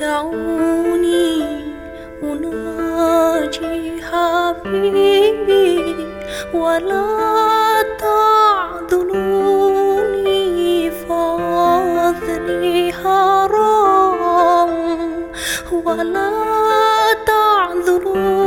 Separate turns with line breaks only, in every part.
دعوني أناجي حبيبي ولا تعذلوني فضلي حرام ولا تعذلوني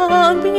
I'll